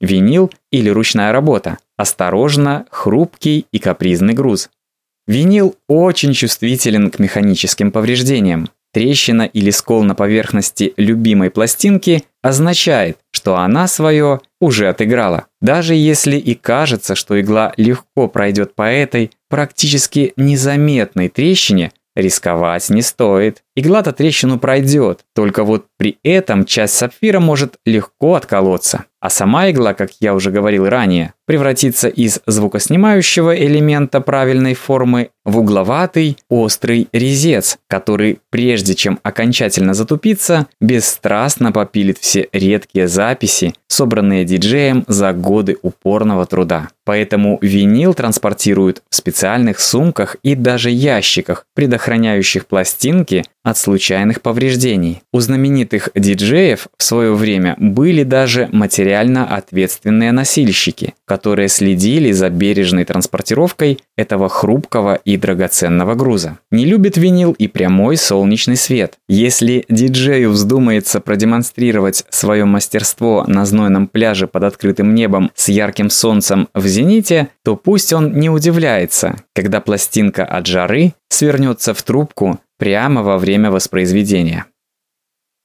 винил или ручная работа. Осторожно, хрупкий и капризный груз. Винил очень чувствителен к механическим повреждениям. Трещина или скол на поверхности любимой пластинки означает, что она свое уже отыграла. Даже если и кажется, что игла легко пройдет по этой практически незаметной трещине, рисковать не стоит. Игла-то трещину пройдет, только вот при этом часть сапфира может легко отколоться. А сама игла, как я уже говорил ранее, превратится из звукоснимающего элемента правильной формы в угловатый острый резец, который, прежде чем окончательно затупиться, бесстрастно попилит все редкие записи, собранные диджеем за годы упорного труда. Поэтому винил транспортируют в специальных сумках и даже ящиках, предохраняющих пластинки от случайных повреждений. У знаменитых диджеев в свое время были даже материально ответственные носильщики, которые следили за бережной транспортировкой этого хрупкого и драгоценного груза. Не любит винил и прямой солнечный свет. Если диджею вздумается продемонстрировать свое мастерство на знойном пляже под открытым небом с ярким солнцем в зените, то пусть он не удивляется, когда пластинка от жары свернется в трубку прямо во время воспроизведения.